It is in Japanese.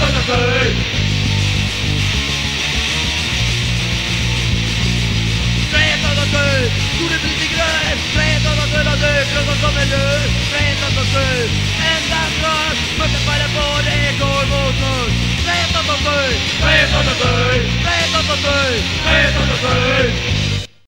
届く